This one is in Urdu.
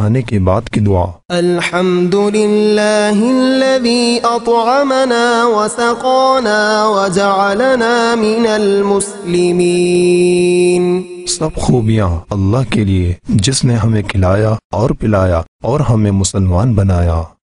آنے کے بعد کی دعا۔ الحمد لله الذي اطعمنا وسقانا وجعلنا من المسلمین۔ سب خوبیاں اللہ کے لیے جس نے ہمیں کھلایا اور پلایا اور ہمیں مسلمان بنایا۔